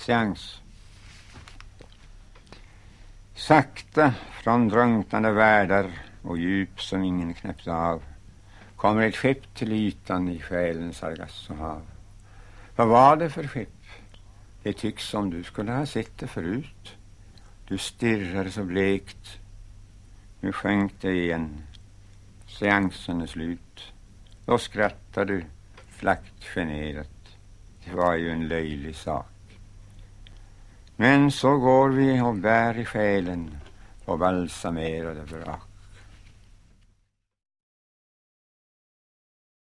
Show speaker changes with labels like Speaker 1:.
Speaker 1: seans. Sakta från drunknande världar och djup som ingen knäppt av kommer ett skepp till ytan i själens sargassohav. Vad var det för skepp? Det tycks som du skulle ha sett det förut. Du stirrar så blekt. Nu sjönk det igen. Seansen är slut. Då skrattar du flackt generat. Det var ju en löjlig sak. Men så går vi och bär i själen på balsamerade vrak.